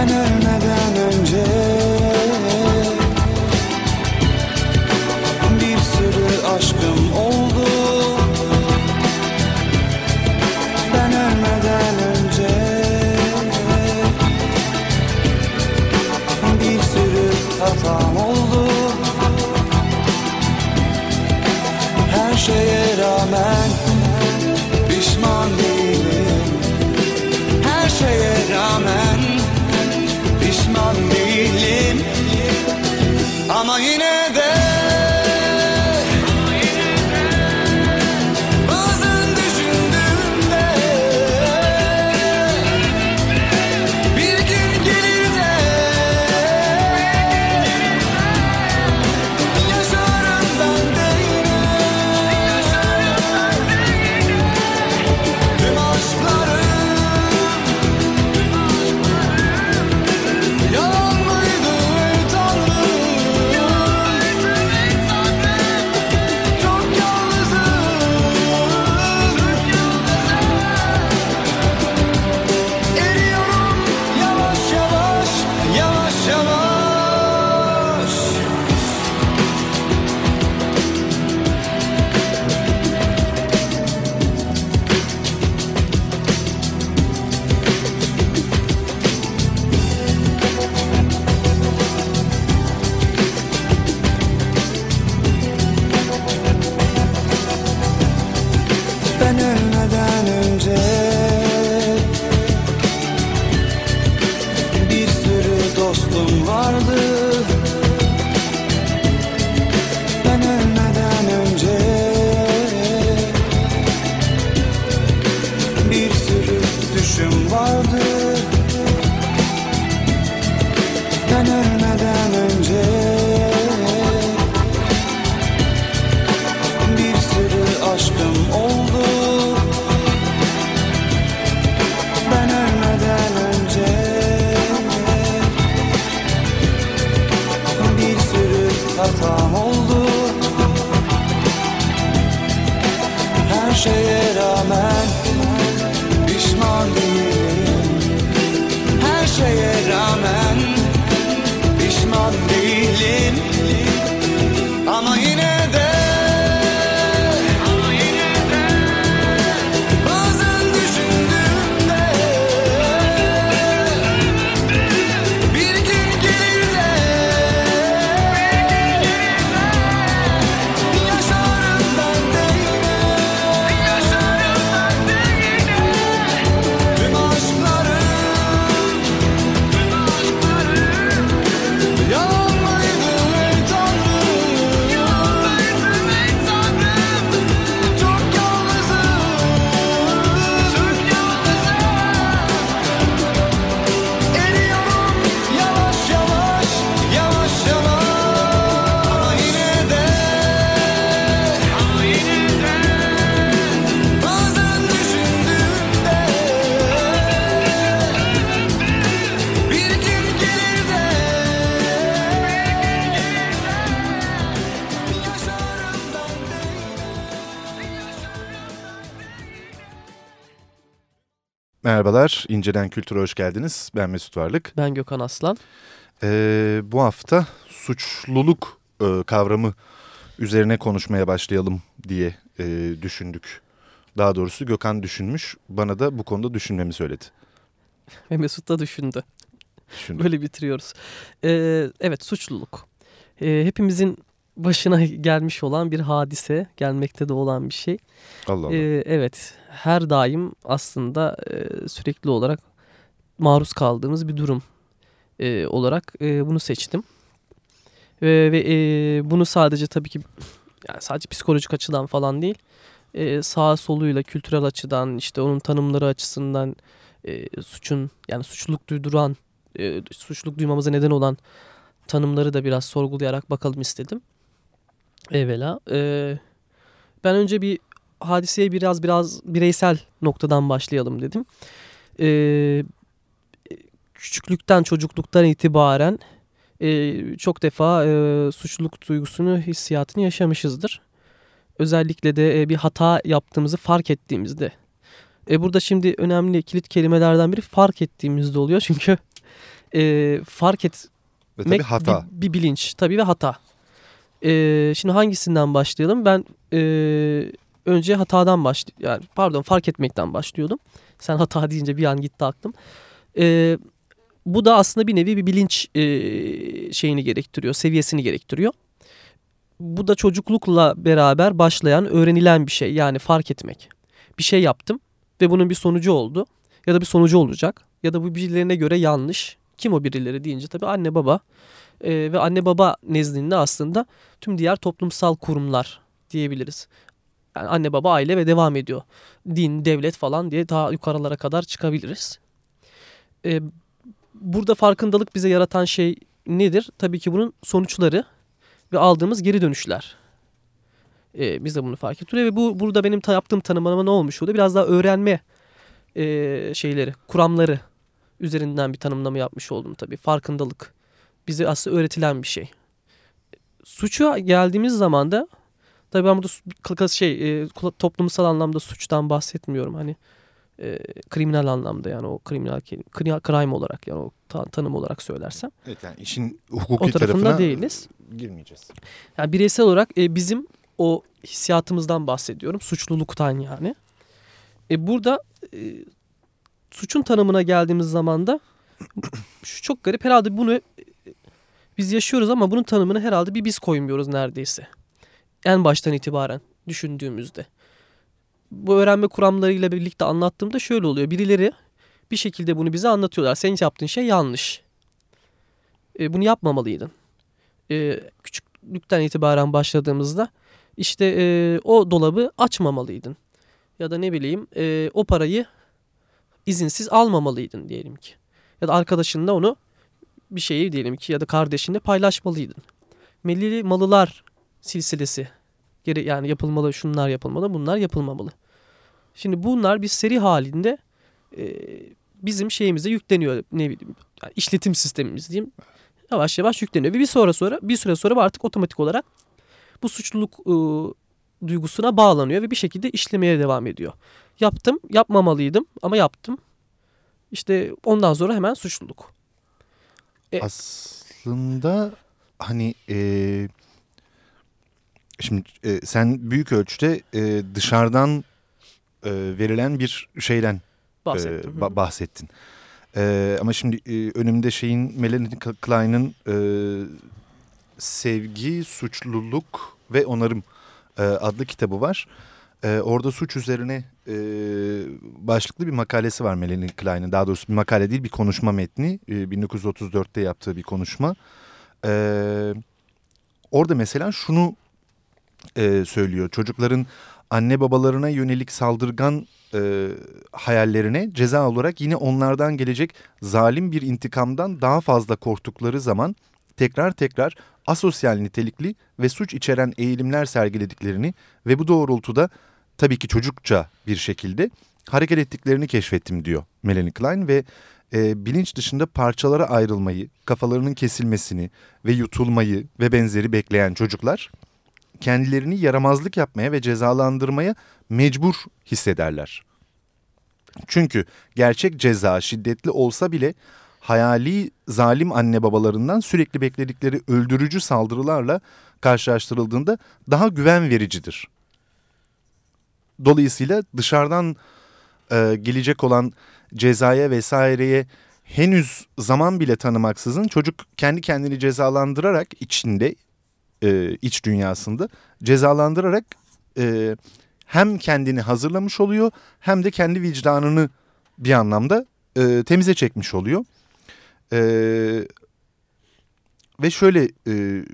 Ben ölmeden önce. Bir sürü aşkım oldu. Ben ölmeden önce. Bir sürü hatam oldu. Her şeye rağmen Ama yine hatam Merhabalar, İncelen Kültür'e hoş geldiniz. Ben Mesut Varlık. Ben Gökhan Aslan. Ee, bu hafta suçluluk e, kavramı üzerine konuşmaya başlayalım diye e, düşündük. Daha doğrusu Gökhan düşünmüş, bana da bu konuda düşünmemi söyledi. Ve Mesut da düşündü. Düşündüm. Böyle bitiriyoruz. Ee, evet suçluluk. Ee, hepimizin başına gelmiş olan bir hadise. Gelmekte de olan bir şey. Allah Allah. Ee, evet her daim aslında e, sürekli olarak maruz kaldığımız bir durum e, olarak e, bunu seçtim. Ve, ve e, bunu sadece tabii ki yani sadece psikolojik açıdan falan değil e, sağ soluyla kültürel açıdan işte onun tanımları açısından e, suçun yani suçluluk duyduran e, suçluluk duymamıza neden olan tanımları da biraz sorgulayarak bakalım istedim. Evvela. E, ben önce bir hadiseye biraz biraz bireysel noktadan başlayalım dedim. E, küçüklükten çocukluktan itibaren e, çok defa e, suçluluk duygusunu hissiyatını yaşamışızdır. Özellikle de e, bir hata yaptığımızı fark ettiğimizde. E, burada şimdi önemli kilit kelimelerden biri fark ettiğimizde oluyor. Çünkü e, fark et Ve tabii hata. Bir, bir bilinç tabii ve hata. Ee, şimdi hangisinden başlayalım? Ben e, önce hatadan baş yani pardon fark etmekten başlıyordum. Sen hata deyince bir an gitti aklım. Ee, bu da aslında bir nevi bir bilinç e, şeyini gerektiriyor, seviyesini gerektiriyor. Bu da çocuklukla beraber başlayan, öğrenilen bir şey. Yani fark etmek. Bir şey yaptım ve bunun bir sonucu oldu. Ya da bir sonucu olacak. Ya da bu birilerine göre yanlış. Kim o birileri deyince tabii anne baba. Ee, ve anne baba nezdinde aslında tüm diğer toplumsal kurumlar diyebiliriz. Yani anne baba aile ve devam ediyor. Din, devlet falan diye daha yukarılara kadar çıkabiliriz. Ee, burada farkındalık bize yaratan şey nedir? Tabii ki bunun sonuçları ve aldığımız geri dönüşler. Ee, biz de bunu fark ettiriyor ve bu burada benim ta- yaptığım tanımlama ne olmuş oldu? Biraz daha öğrenme e, şeyleri, kuramları üzerinden bir tanımlama yapmış oldum tabii. Farkındalık bize aslında öğretilen bir şey. Suça geldiğimiz zaman da tabii ben burada şey e, toplumsal anlamda suçtan bahsetmiyorum. Hani e, kriminal anlamda yani o kriminal kelim- kri- crime olarak yani o ta- tanım olarak söylersem. Evet yani işin hukuki O tarafında tarafına değiliz. girmeyeceğiz. Yani bireysel olarak e, bizim o hissiyatımızdan bahsediyorum. Suçluluktan yani. E, burada e, suçun tanımına geldiğimiz zaman da şu çok garip. Herhalde bunu biz yaşıyoruz ama bunun tanımını herhalde bir biz koymuyoruz neredeyse. En baştan itibaren düşündüğümüzde. Bu öğrenme kuramlarıyla birlikte anlattığımda şöyle oluyor. Birileri bir şekilde bunu bize anlatıyorlar. Senin yaptığın şey yanlış. E, bunu yapmamalıydın. E, küçüklükten itibaren başladığımızda işte e, o dolabı açmamalıydın. Ya da ne bileyim e, o parayı izinsiz almamalıydın diyelim ki. Ya da arkadaşınla onu bir şeyi diyelim ki ya da kardeşinle paylaşmalıydın. Melili malılar silsilesi geri yani yapılmalı şunlar yapılmalı bunlar yapılmamalı. Şimdi bunlar bir seri halinde e, bizim şeyimize yükleniyor ne bileyim yani işletim sistemimiz diyeyim yavaş yavaş yükleniyor ve bir sonra sonra bir süre sonra artık otomatik olarak bu suçluluk e, duygusuna bağlanıyor ve bir şekilde işlemeye devam ediyor. Yaptım, yapmamalıydım ama yaptım. İşte ondan sonra hemen suçluluk. E- Aslında hani e, şimdi e, sen büyük ölçüde e, dışarıdan e, verilen bir şeyden e, Bahsettim. ba- bahsettin. E, ama şimdi e, önümde şeyin Melanie Klein'ın e, Sevgi, Suçluluk ve Onarım e, adlı kitabı var. E, orada suç üzerine e, başlıklı bir makalesi var Melanie Klein'in. Daha doğrusu bir makale değil bir konuşma metni. E, 1934'te yaptığı bir konuşma. E, orada mesela şunu e, söylüyor. Çocukların anne babalarına yönelik saldırgan e, hayallerine ceza olarak yine onlardan gelecek zalim bir intikamdan daha fazla korktukları zaman tekrar tekrar asosyal nitelikli ve suç içeren eğilimler sergilediklerini ve bu doğrultuda tabii ki çocukça bir şekilde hareket ettiklerini keşfettim diyor Melanie Klein ve e, bilinç dışında parçalara ayrılmayı, kafalarının kesilmesini ve yutulmayı ve benzeri bekleyen çocuklar kendilerini yaramazlık yapmaya ve cezalandırmaya mecbur hissederler. Çünkü gerçek ceza şiddetli olsa bile hayali zalim anne babalarından sürekli bekledikleri öldürücü saldırılarla karşılaştırıldığında daha güven vericidir. Dolayısıyla dışarıdan e, gelecek olan cezaya vesaireye henüz zaman bile tanımaksızın çocuk kendi kendini cezalandırarak içinde e, iç dünyasında cezalandırarak e, hem kendini hazırlamış oluyor hem de kendi vicdanını bir anlamda e, temize çekmiş oluyor. E, ve şöyle e,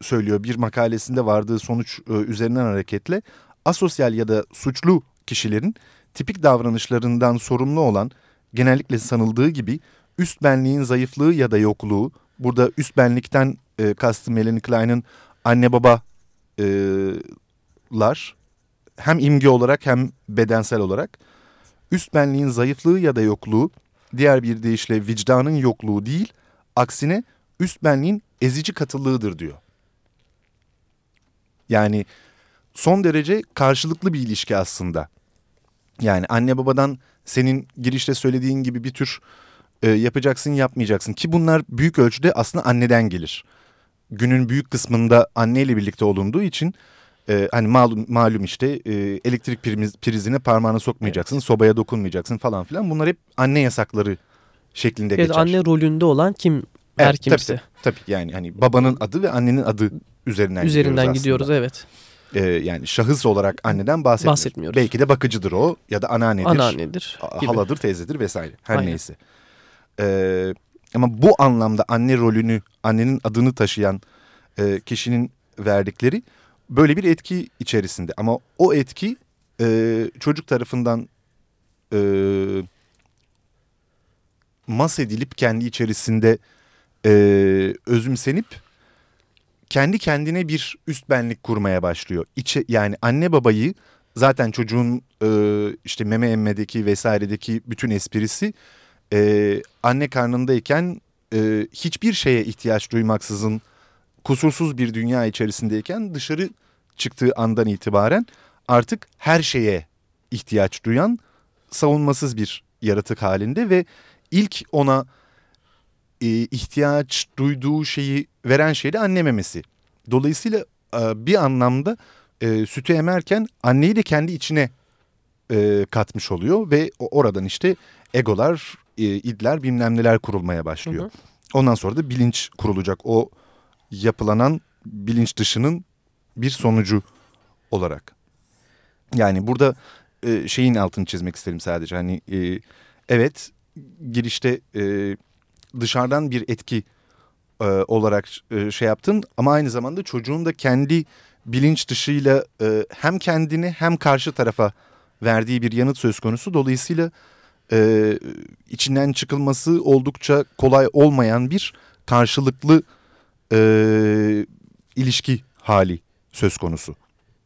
söylüyor bir makalesinde vardığı sonuç e, üzerinden hareketle asosyal ya da suçlu kişilerin tipik davranışlarından sorumlu olan genellikle sanıldığı gibi üst benliğin zayıflığı ya da yokluğu burada üst benlikten e, kastım Melanie Klein'in anne babalar hem imge olarak hem bedensel olarak üst benliğin zayıflığı ya da yokluğu diğer bir deyişle vicdanın yokluğu değil, aksine üst benliğin ezici katılığıdır diyor. Yani son derece karşılıklı bir ilişki aslında. Yani anne babadan senin girişte söylediğin gibi bir tür e, yapacaksın yapmayacaksın ki bunlar büyük ölçüde aslında anneden gelir. Günün büyük kısmında anneyle birlikte olunduğu için e, hani malum, malum işte e, elektrik primiz, prizine parmağını sokmayacaksın, sobaya dokunmayacaksın falan filan. Bunlar hep anne yasakları şeklinde Evet, geçer. anne rolünde olan kim her Evet, kimse. Tabii yani hani babanın adı ve annenin adı üzerinden, Üzerinden gidiyoruz. gidiyoruz evet. Ee, yani şahıs olarak anneden bahsetmiyoruz. Bahsetmiyoruz. Belki de bakıcıdır o ya da anneannedir, Anneannedir gibi. haladır, teyzedir vesaire. Her Aynen. neyse. Ee, ama bu anlamda anne rolünü, annenin adını taşıyan e, kişinin verdikleri böyle bir etki içerisinde. Ama o etki e, çocuk tarafından e, mas edilip kendi içerisinde e, özümsenip kendi kendine bir üst benlik kurmaya başlıyor. İçe, yani anne babayı zaten çocuğun e, işte meme emmedeki vesairedeki bütün esprisi e, anne karnındayken e, hiçbir şeye ihtiyaç duymaksızın kusursuz bir dünya içerisindeyken dışarı çıktığı andan itibaren artık her şeye ihtiyaç duyan savunmasız bir yaratık halinde ve ilk ona e, ihtiyaç duyduğu şeyi veren şey de anne memesi. Dolayısıyla e, bir anlamda e, sütü emerken anneyi de kendi içine e, katmış oluyor ve oradan işte egolar, e, idler bilmem neler kurulmaya başlıyor. Hı hı. Ondan sonra da bilinç kurulacak. O yapılanan bilinç dışının bir sonucu olarak. Yani burada e, şeyin altını çizmek isterim sadece. Hani e, evet girişte e, dışarıdan bir etki e, olarak e, şey yaptın ama aynı zamanda çocuğun da kendi bilinç dışıyla e, hem kendini hem karşı tarafa verdiği bir yanıt söz konusu. Dolayısıyla e, içinden çıkılması oldukça kolay olmayan bir karşılıklı e, ilişki hali söz konusu.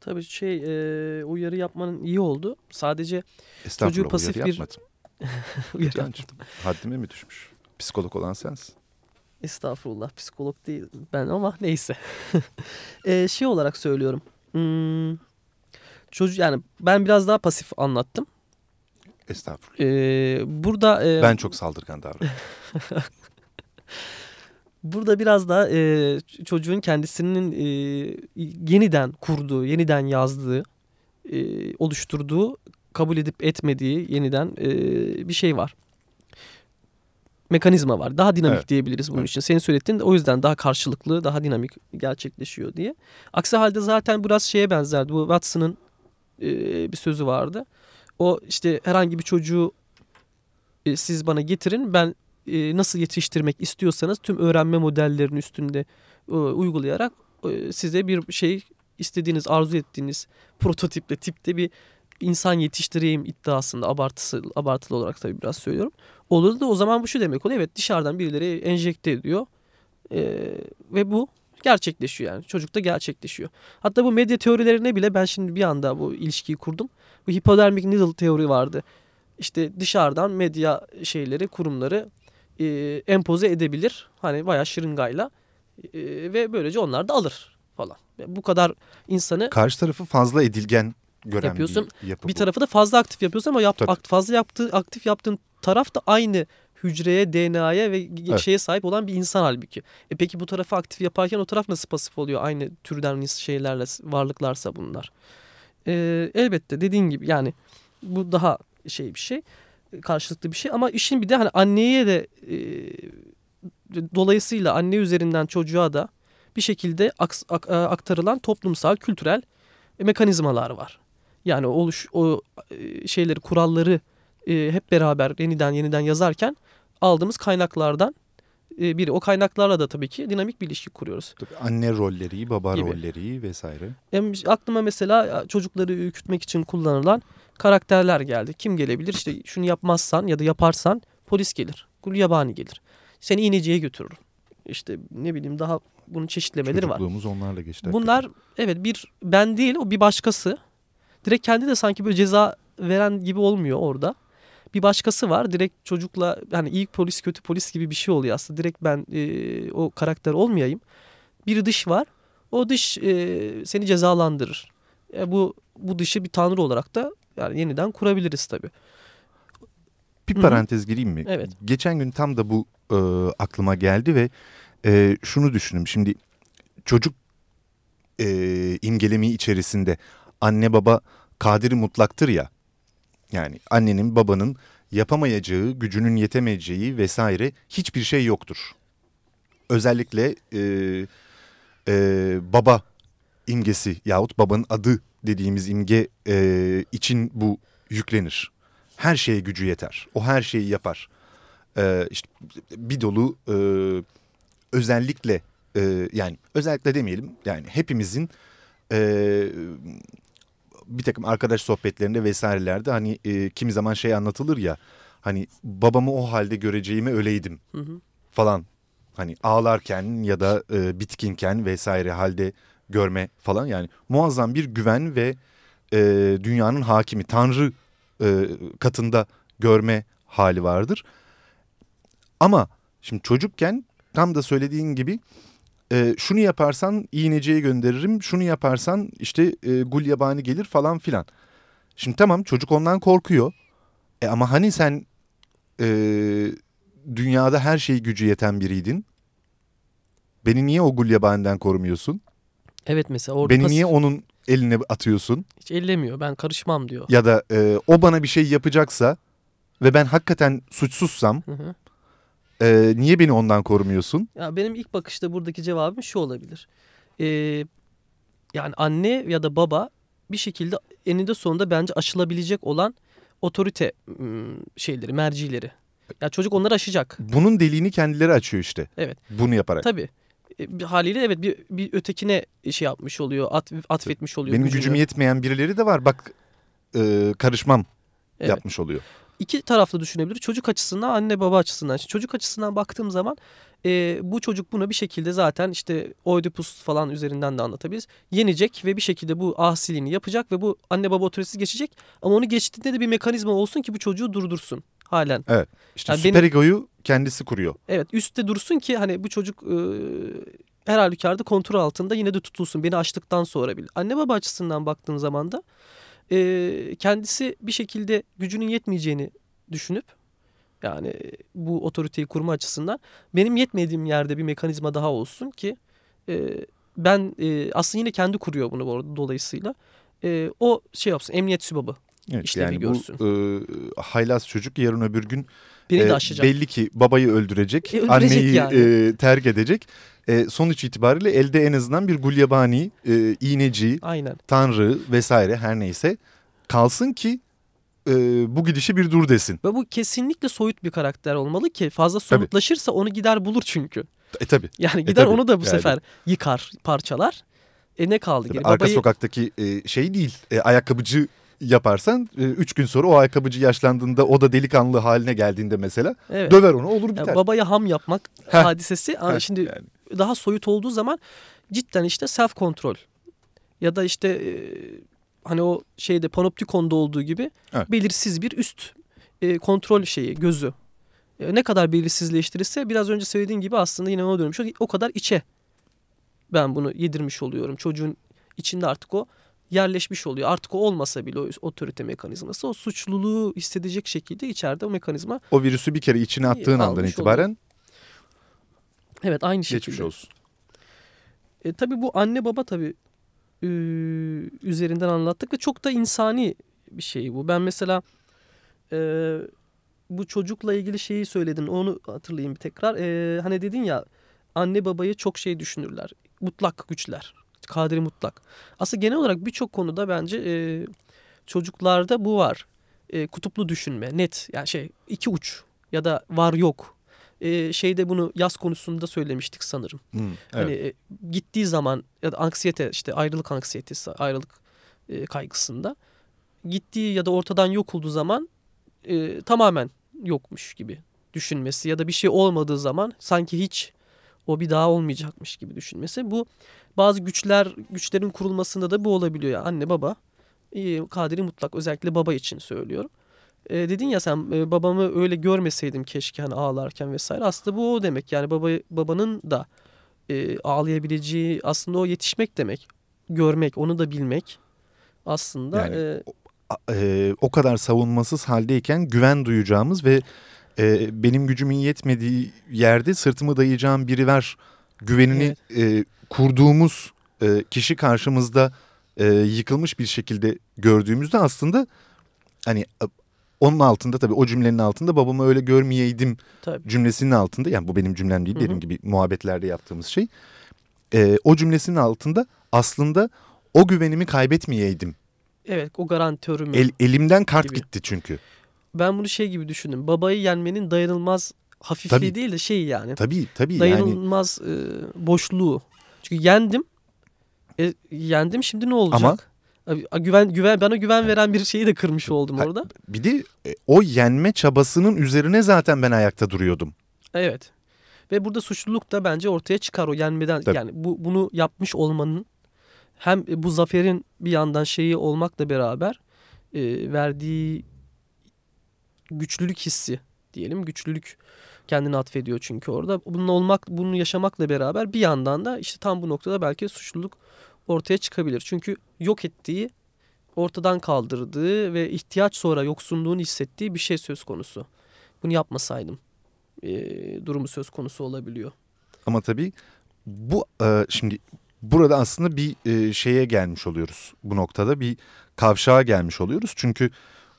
Tabii şey e, uyarı yapmanın iyi oldu. Sadece Estağfurullah pasif uyarı bir- yapmadım. uyarı Cancığım, haddime mi düşmüş? Psikolog olan sensin. Estağfurullah psikolog değil ben ama neyse. Ee, şey olarak söylüyorum. Hmm, çocuk yani ben biraz daha pasif anlattım. Estağfurullah. Ee, burada e, Ben çok saldırgan davranıyorum. burada biraz da e, çocuğun kendisinin e, yeniden kurduğu, yeniden yazdığı, e, oluşturduğu, kabul edip etmediği yeniden e, bir şey var. Mekanizma var. Daha dinamik Evet. diyebiliriz bunun Evet. için. Senin söylediğin de o yüzden daha karşılıklı, daha dinamik gerçekleşiyor diye. Aksi halde zaten biraz şeye benzerdi. Bu Watson'ın e, bir sözü vardı. O işte herhangi bir çocuğu e, siz bana getirin ben e, nasıl yetiştirmek istiyorsanız tüm öğrenme modellerinin üstünde e, uygulayarak e, size bir şey istediğiniz arzu ettiğiniz prototiple tipte bir insan yetiştireyim iddiasında abartısı abartılı olarak tabii biraz söylüyorum. Olur da o zaman bu şu demek oluyor. Evet dışarıdan birileri enjekte ediyor. E, ve bu gerçekleşiyor yani. Çocukta gerçekleşiyor. Hatta bu medya teorilerine bile ben şimdi bir anda bu ilişkiyi kurdum. Bu hipodermic needle teori vardı. İşte dışarıdan medya şeyleri, kurumları e, empoze edebilir. Hani bayağı şırıngayla e, ve böylece onlar da alır falan. Bu kadar insanı Karşı tarafı fazla edilgen gören Yapıyorsun. bir yapı bir bu. tarafı da fazla aktif yapıyorsun ama yap, Tabii. fazla yaptığı aktif yaptığın taraf da aynı hücreye, DNA'ya ve Evet. şeye sahip olan bir insan halbuki. E peki bu tarafı aktif yaparken o taraf nasıl pasif oluyor? Aynı türden şeylerle varlıklarsa bunlar. E, elbette dediğin gibi yani bu daha şey bir şey karşılıklı bir şey ama işin bir de hani anneye de e, dolayısıyla anne üzerinden çocuğa da bir şekilde ak- aktarılan toplumsal kültürel mekanizmalar var. Yani oluş o e, şeyleri kuralları e, hep beraber yeniden yeniden yazarken aldığımız kaynaklardan e, biri. O kaynaklarla da tabii ki dinamik bir ilişki kuruyoruz. Tabii Anne rolleri, baba Gibi. rolleri vesaire. Hem aklıma mesela çocukları ürkütmek için kullanılan karakterler geldi. Kim gelebilir? İşte şunu yapmazsan ya da yaparsan polis gelir. Gulyabani gelir. Seni iğneciye götürür. İşte ne bileyim daha bunun çeşitlemeleri var. Çocukluğumuz onlarla geçti. Bunlar evet bir ben değil o bir başkası. Direkt kendi de sanki böyle ceza veren gibi olmuyor orada. Bir başkası var direkt çocukla hani iyi polis kötü polis gibi bir şey oluyor aslında. Direkt ben e, o karakter olmayayım. Bir dış var. O dış e, seni cezalandırır. E, bu bu dışı bir tanrı olarak da yani yeniden kurabiliriz tabii. Bir Hı hı. parantez gireyim mi? Evet. Geçen gün tam da bu e, aklıma geldi ve e, şunu düşündüm. Şimdi çocuk e, imgelemi içerisinde anne baba kadiri mutlaktır ya. Yani annenin babanın yapamayacağı, gücünün yetemeyeceği vesaire hiçbir şey yoktur. Özellikle e, e, baba imgesi yahut babanın adı dediğimiz imge e, için bu yüklenir. Her şeye gücü yeter. O her şeyi yapar. E, işte bir dolu e, özellikle e, yani özellikle demeyelim yani hepimizin e, bir takım arkadaş sohbetlerinde vesairelerde hani e, kimi zaman şey anlatılır ya hani babamı o halde göreceğime öleydim Hı hı. falan hani ağlarken ya da e, bitkinken vesaire halde görme falan yani muazzam bir güven ve e, dünyanın hakimi tanrı e, katında görme hali vardır. Ama şimdi çocukken tam da söylediğin gibi e, şunu yaparsan iğneciye gönderirim şunu yaparsan işte e, gul yabani gelir falan filan. Şimdi tamam çocuk ondan korkuyor e, ama hani sen e, dünyada her şey gücü yeten biriydin. Beni niye o gulyabani'den korumuyorsun? Evet mesela orada Beni pasif, niye onun eline atıyorsun? hiç ellemiyor. Ben karışmam diyor. Ya da e, o bana bir şey yapacaksa ve ben hakikaten suçsuzsam Hı hı. E, niye beni ondan korumuyorsun? Ya benim ilk bakışta buradaki cevabım şu olabilir. Ee, yani anne ya da baba bir şekilde eninde sonunda bence aşılabilecek olan otorite şeyleri, mercileri. Ya çocuk onları aşacak. Bunun deliğini kendileri açıyor işte. Evet. Bunu yaparak. Tabii. E, haliyle evet bir, bir ötekine şey yapmış oluyor, at, atfetmiş oluyor. Benim gücünü. gücüm yetmeyen birileri de var. Bak e, karışmam Evet. yapmış oluyor. İki taraflı düşünebilir. Çocuk açısından, anne baba açısından. Şimdi çocuk açısından baktığım zaman e, bu çocuk bunu bir şekilde zaten işte Oedipus falan üzerinden de anlatabiliriz. Yenecek ve bir şekilde bu asiliğini yapacak ve bu anne baba otoritesi geçecek. Ama onu geçtiğinde de bir mekanizma olsun ki bu çocuğu durdursun halen. İşte Yani süper egoyu kendisi kuruyor. Evet üstte dursun ki hani bu çocuk e, her halükarda kontrol altında yine de tutulsun beni açtıktan sonra bile. Anne baba açısından baktığın zaman da e, kendisi bir şekilde gücünün yetmeyeceğini düşünüp yani bu otoriteyi kurma açısından benim yetmediğim yerde bir mekanizma daha olsun ki e, ben e, aslında yine kendi kuruyor bunu bu arada dolayısıyla. E, o şey yapsın emniyet sübabı Evet, İşlevi yani görsün. bu e, haylaz çocuk yarın öbür gün e, belli ki babayı öldürecek, E, öldürecek anneyi yani. e, terk edecek. E, sonuç itibariyle elde en azından bir gulyabani, e, iğneci, Aynen. tanrı vesaire her neyse kalsın ki e, bu gidişi bir dur desin. Ve bu kesinlikle soyut bir karakter olmalı ki fazla Tabii. somutlaşırsa onu gider bulur çünkü. E tabi. Yani gider tabii, onu da bu yani. sefer yıkar, parçalar. E ne kaldı geri? Arka Babayı- sokaktaki e, şey değil, e, ayakkabıcı yaparsan 3 gün sonra o ayakkabıcı yaşlandığında o da delikanlı haline geldiğinde mesela evet. döver onu olur Yani biter. babaya ham yapmak Heh. hadisesi Heh, şimdi yani. daha soyut olduğu zaman cidden işte self kontrol ya da işte e, hani o şeyde panoptikonda olduğu gibi Evet. belirsiz bir üst e, kontrol şeyi gözü. E, ne kadar belirsizleştirirse biraz önce söylediğin gibi aslında yine ona dönmüş. O kadar içe ben bunu yedirmiş oluyorum. Çocuğun içinde artık o yerleşmiş oluyor. Artık o olmasa bile o otorite mekanizması o suçluluğu hissedecek şekilde içeride o mekanizma. O virüsü bir kere içine attığın andan itibaren Evet aynı şekilde. geçmiş olsun. E, tabii bu anne baba tabii e, üzerinden anlattık ve çok da insani bir şey bu. Ben mesela e, bu çocukla ilgili şeyi söyledin onu hatırlayayım bir tekrar. E, hani dedin ya anne babayı çok şey düşünürler. Mutlak güçler. Kaderi mutlak. Aslında genel olarak birçok konuda bence e, çocuklarda bu var. E, kutuplu düşünme net yani şey iki uç ya da var yok. E, şeyde bunu yaz konusunda söylemiştik sanırım. Hı, evet. Hani e, gittiği zaman ya da anksiyete işte ayrılık anksiyetesi, ayrılık e, kaygısında gittiği ya da ortadan yok olduğu zaman e, tamamen yokmuş gibi düşünmesi ya da bir şey olmadığı zaman sanki hiç o bir daha olmayacakmış gibi düşünmesi. Bu bazı güçler güçlerin kurulmasında da bu olabiliyor ya anne baba e, kaderi mutlak özellikle baba için söylüyorum. e, dedin ya sen e, babamı öyle görmeseydim keşke hani ağlarken vesaire. Aslında bu o demek. Yani baba babanın da e, ağlayabileceği aslında o yetişmek demek. Görmek, onu da bilmek. Aslında Yani e, e, o kadar savunmasız haldeyken güven duyacağımız ve e, benim gücümün yetmediği yerde sırtımı dayayacağım biri ver güvenini e, kurduğumuz e, kişi karşımızda e, yıkılmış bir şekilde gördüğümüzde aslında hani onun altında tabii o cümlenin altında babamı öyle görmeyeydim tabii. cümlesinin altında yani bu benim cümlem değil Hı hı. benim gibi muhabbetlerde yaptığımız şey e, o cümlesinin altında aslında o güvenimi kaybetmeyeydim Evet o garantörüm. El, elimden kart Gibi. gitti çünkü. Ben bunu şey gibi düşündüm. Babayı yenmenin dayanılmaz hafifliği Tabii. değil de şey yani. Tabii tabii yani dayanılmaz e, boşluğu. Çünkü yendim. E, yendim şimdi ne olacak? Abi, a, güven güven bana güven veren bir şeyi de kırmış oldum orada. bir de e, o yenme çabasının üzerine zaten ben ayakta duruyordum. Evet. Ve burada suçluluk da bence ortaya çıkar o yenmeden. Tabii. Yani bu bunu yapmış olmanın hem bu zaferin bir yandan şeyi olmakla beraber e, verdiği güçlülük hissi diyelim. Güçlülük kendini atfediyor çünkü orada. Bununla olmak, bunu yaşamakla beraber bir yandan da işte tam bu noktada belki suçluluk ortaya çıkabilir. Çünkü yok ettiği, ortadan kaldırdığı ve ihtiyaç sonra yoksunluğunu hissettiği bir şey söz konusu. Bunu yapmasaydım e, durumu söz konusu olabiliyor. Ama tabii bu e, şimdi burada aslında bir e, şeye gelmiş oluyoruz. Bu noktada bir kavşağa gelmiş oluyoruz. Çünkü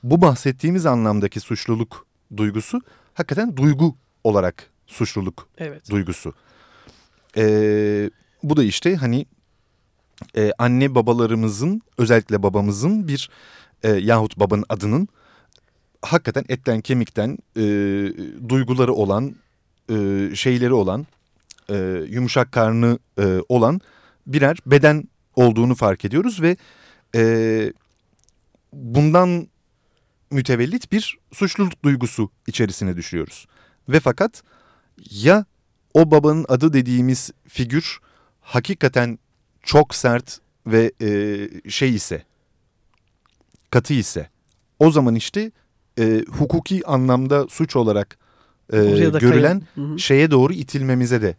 bu bahsettiğimiz anlamdaki suçluluk duygusu hakikaten duygu olarak suçluluk Evet. duygusu. Ee, bu da işte hani e, anne babalarımızın özellikle babamızın bir e, yahut babanın adının hakikaten etten kemikten e, duyguları olan e, şeyleri olan e, yumuşak karnı e, olan birer beden olduğunu fark ediyoruz ve e, bundan mütevellit bir suçluluk duygusu içerisine düşüyoruz. Ve fakat ya o babanın adı dediğimiz figür hakikaten çok sert ve e, şey ise katı ise o zaman işte e, hukuki anlamda suç olarak e, görülen Hı hı. şeye doğru itilmemize de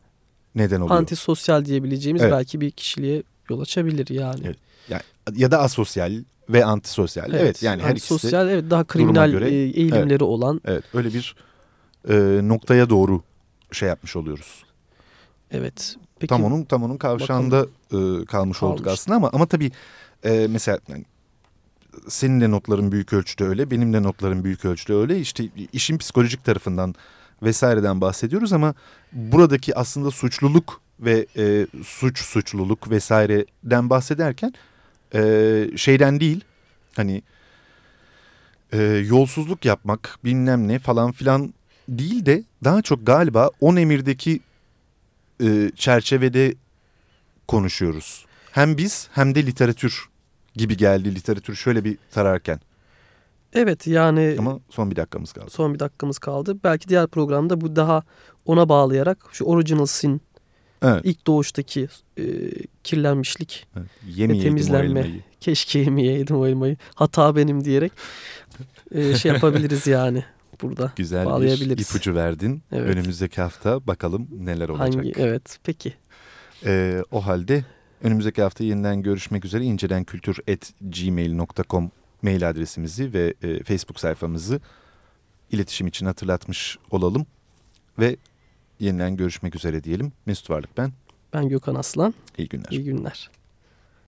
neden oluyor. antisosyal diyebileceğimiz Evet. belki bir kişiliğe yol açabilir yani. Evet. ya da asosyal ve antisosyal. Evet, yani her ikisi de- sosyal evet daha kriminal göre- e, eğilimleri olan evet öyle bir e, noktaya doğru şey yapmış oluyoruz. evet. Peki tam onun tam onun kavşağında e, kalmış olduk Kalmış. aslında ama ama tabii e, mesela yani senin de notların büyük ölçüde öyle, benim de notlarım büyük ölçüde öyle. İşte işin psikolojik tarafından vesaireden bahsediyoruz ama buradaki aslında suçluluk ve e, suç suçluluk vesaireden bahsederken e, şeyden değil hani e, yolsuzluk yapmak bilmem ne falan filan değil de daha çok galiba on emirdeki e, çerçevede konuşuyoruz. Hem biz hem de literatür gibi geldi literatür şöyle bir tararken. evet yani Ama son bir dakikamız kaldı. son bir dakikamız kaldı. Belki diğer programda bu daha ona bağlayarak şu original sin Evet. ilk doğuştaki e, kirlenmişlik evet. Yemeyeydim o temizlenme. keşke yemeyeydim o elmayı hata benim diyerek e, şey yapabiliriz yani burada. Güzel bir ipucu verdin. Evet. Önümüzdeki hafta bakalım neler olacak. Hangi evet peki. Ee, o halde önümüzdeki hafta yeniden görüşmek üzere. incedenkültür.gmail.com mail adresimizi ve e, Facebook sayfamızı iletişim için hatırlatmış olalım. Ve yeniden görüşmek üzere diyelim. Mesut Varlık ben. Ben Gökhan Aslan. İyi günler. İyi günler.